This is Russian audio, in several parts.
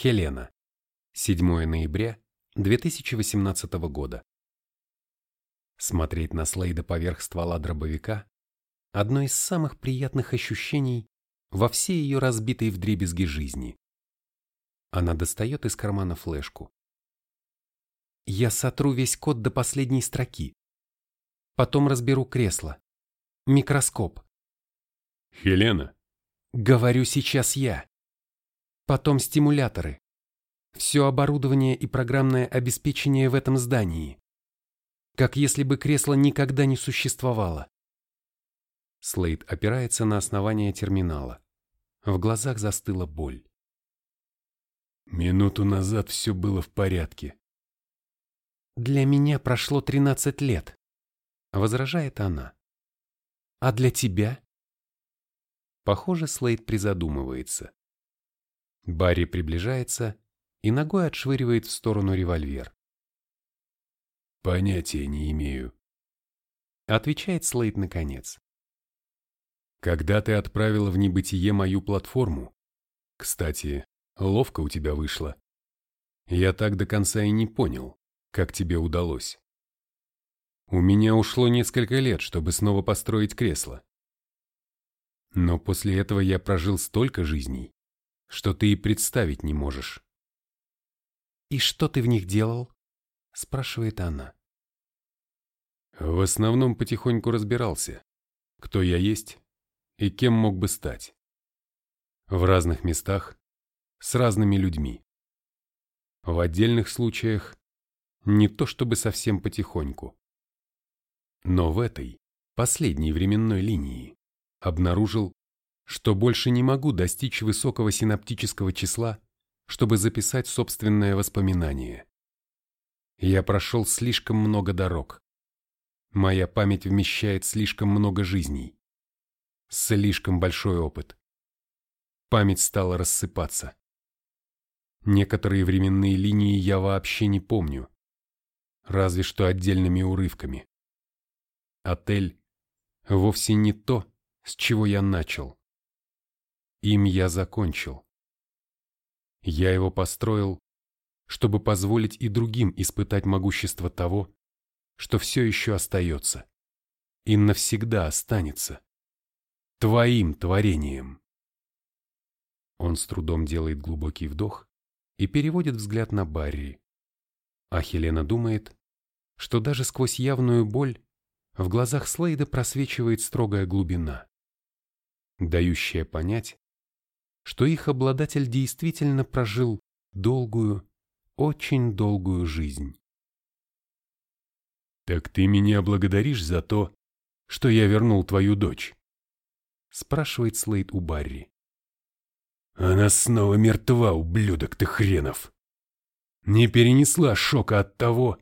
Хелена. 7 ноября 2018 года. Смотреть на Слейда поверх ствола дробовика – одно из самых приятных ощущений во всей ее разбитой вдребезги жизни. Она достает из кармана флешку. Я сотру весь код до последней строки. Потом разберу кресло. Микроскоп. Хелена. Говорю сейчас я. Потом стимуляторы. Все оборудование и программное обеспечение в этом здании. Как если бы кресло никогда не существовало. Слейд опирается на основание терминала. В глазах застыла боль. Минуту назад все было в порядке. Для меня прошло 13 лет, возражает она. А для тебя? Похоже, Слейд призадумывается. Барри приближается и ногой отшвыривает в сторону револьвер. Понятия не имею. Отвечает Слейд наконец. Когда ты отправила в небытие мою платформу, кстати, ловко у тебя вышло, я так до конца и не понял, как тебе удалось. У меня ушло несколько лет, чтобы снова построить кресло. Но после этого я прожил столько жизней, что ты и представить не можешь. «И что ты в них делал?» – спрашивает она. В основном потихоньку разбирался, кто я есть и кем мог бы стать. В разных местах, с разными людьми. В отдельных случаях не то чтобы совсем потихоньку. Но в этой, последней временной линии, обнаружил, что больше не могу достичь высокого синаптического числа, чтобы записать собственное воспоминание. Я прошел слишком много дорог. Моя память вмещает слишком много жизней. Слишком большой опыт. Память стала рассыпаться. Некоторые временные линии я вообще не помню, разве что отдельными урывками. Отель вовсе не то, с чего я начал. Им я закончил. Я его построил, чтобы позволить и другим испытать могущество того, что все еще остается и навсегда останется твоим творением. Он с трудом делает глубокий вдох и переводит взгляд на Барри. А Хелена думает, что даже сквозь явную боль в глазах Слейда просвечивает строгая глубина дающее понять, что их обладатель действительно прожил долгую, очень долгую жизнь. «Так ты меня благодаришь за то, что я вернул твою дочь?» спрашивает Слейд у Барри. «Она снова мертва, ублюдок ты хренов! Не перенесла шока от того,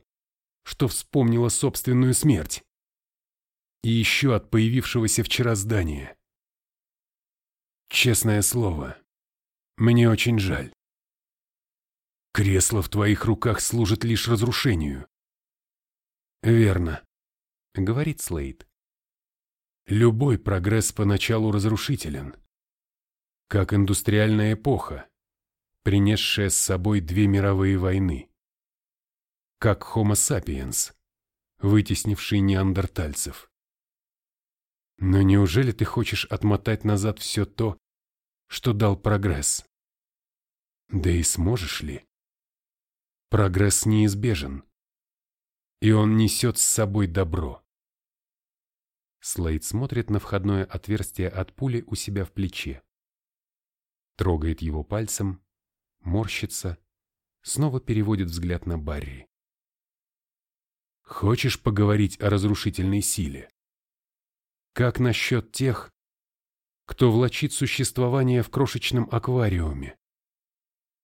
что вспомнила собственную смерть. И еще от появившегося вчера здания. Честное слово, мне очень жаль. Кресло в твоих руках служит лишь разрушению. Верно, говорит Слейд. Любой прогресс поначалу разрушителен. Как индустриальная эпоха, принесшая с собой две мировые войны. Как Homo sapiens, вытеснивший неандертальцев. Но неужели ты хочешь отмотать назад все то, что дал прогресс? Да и сможешь ли? Прогресс неизбежен, и он несет с собой добро. Слейд смотрит на входное отверстие от пули у себя в плече. Трогает его пальцем, морщится, снова переводит взгляд на Барри. Хочешь поговорить о разрушительной силе? Как насчет тех, кто влачит существование в крошечном аквариуме?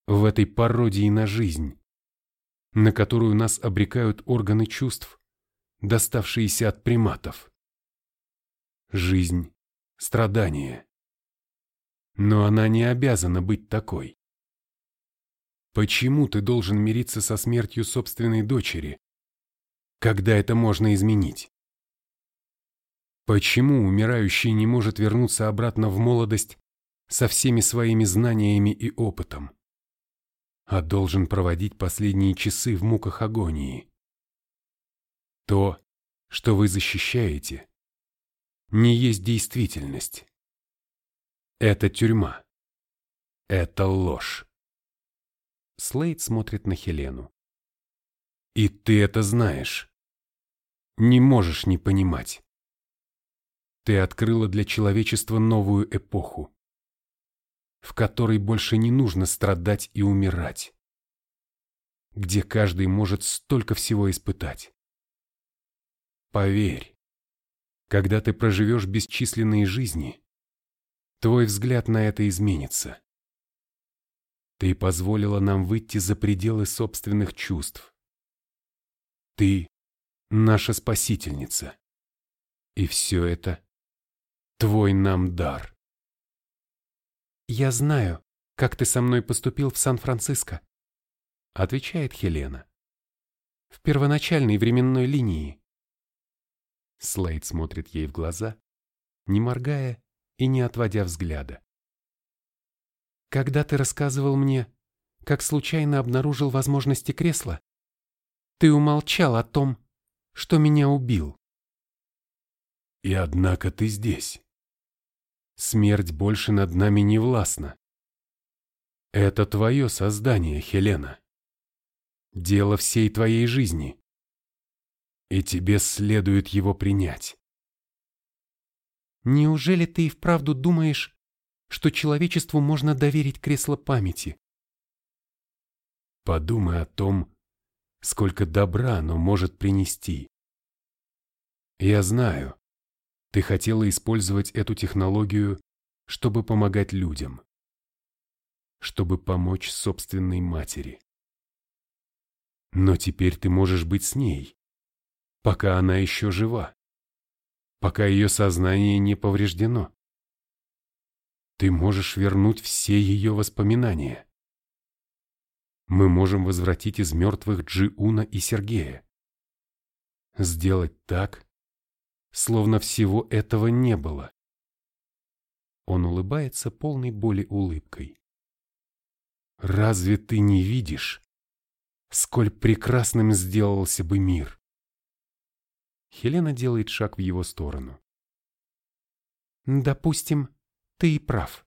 В этой пародии на жизнь, на которую нас обрекают органы чувств, доставшиеся от приматов. Жизнь – страдание. Но она не обязана быть такой. Почему ты должен мириться со смертью собственной дочери, когда это можно изменить? Почему умирающий не может вернуться обратно в молодость со всеми своими знаниями и опытом? а должен проводить последние часы в муках агонии. То, что вы защищаете, не есть действительность. Это тюрьма. Это ложь. Слейд смотрит на Хелену. И ты это знаешь. Не можешь не понимать. Ты открыла для человечества новую эпоху, в которой больше не нужно страдать и умирать, где каждый может столько всего испытать. Поверь, когда ты проживешь бесчисленные жизни, твой взгляд на это изменится. Ты позволила нам выйти за пределы собственных чувств. Ты — наша спасительница. И все это — твой нам дар. «Я знаю, как ты со мной поступил в Сан-Франциско», — отвечает Хелена. «В первоначальной временной линии». Слейд смотрит ей в глаза, не моргая и не отводя взгляда. Когда ты рассказывал мне, как случайно обнаружил возможности кресла, ты умолчал о том, что меня убил. И однако ты здесь. Смерть больше над нами не властна. Это твое создание, Хелена. Дело всей твоей жизни. И тебе следует его принять. Неужели ты и вправду думаешь, что человечеству можно доверить кресло памяти. Подумай о том, сколько добра оно может принести. Я знаю, ты хотела использовать эту технологию, чтобы помогать людям, чтобы помочь собственной матери. Но теперь ты можешь быть с ней, пока она еще жива, пока ее сознание не повреждено ты можешь вернуть все ее воспоминания. Мы можем возвратить из мертвых Джиуна и Сергея. Сделать так, словно всего этого не было. Он улыбается полной боли улыбкой. Разве ты не видишь, сколь прекрасным сделался бы мир? Хелена делает шаг в его сторону. Допустим, ты и прав.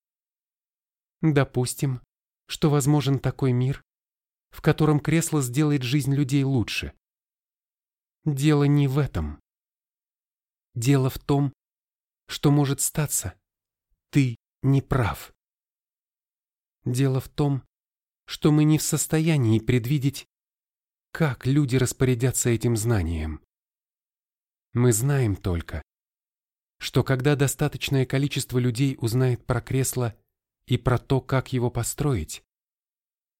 Допустим, что возможен такой мир, в котором кресло сделает жизнь людей лучше. Дело не в этом. Дело в том, что может статься. Ты не прав. Дело в том, что мы не в состоянии предвидеть, как люди распорядятся этим знанием. Мы знаем только, что когда достаточное количество людей узнает про кресло и про то, как его построить,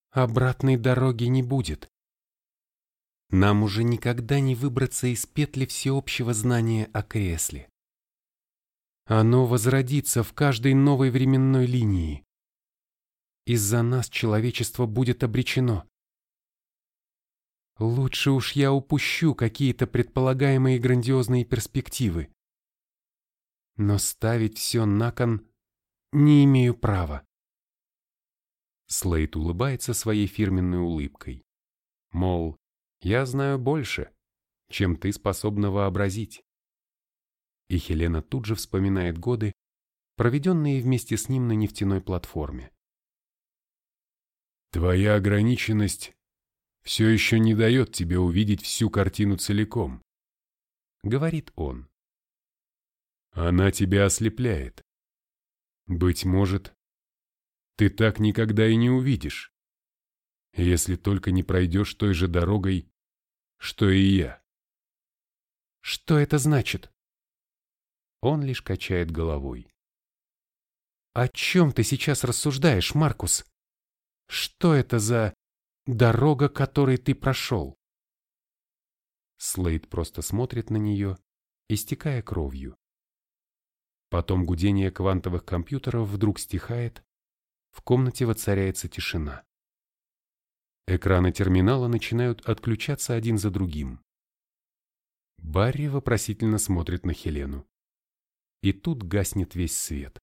обратной дороги не будет. Нам уже никогда не выбраться из петли всеобщего знания о кресле. Оно возродится в каждой новой временной линии. Из-за нас человечество будет обречено. Лучше уж я упущу какие-то предполагаемые грандиозные перспективы но ставить все на кон не имею права. Слейд улыбается своей фирменной улыбкой. Мол, я знаю больше, чем ты способна вообразить. И Хелена тут же вспоминает годы, проведенные вместе с ним на нефтяной платформе. Твоя ограниченность все еще не дает тебе увидеть всю картину целиком, говорит он. Она тебя ослепляет. Быть может, ты так никогда и не увидишь, если только не пройдешь той же дорогой, что и я. Что это значит? Он лишь качает головой. О чем ты сейчас рассуждаешь, Маркус? Что это за дорога, которой ты прошел? Слейд просто смотрит на нее, истекая кровью. Потом гудение квантовых компьютеров вдруг стихает, в комнате воцаряется тишина. Экраны терминала начинают отключаться один за другим. Барри вопросительно смотрит на Хелену. И тут гаснет весь свет.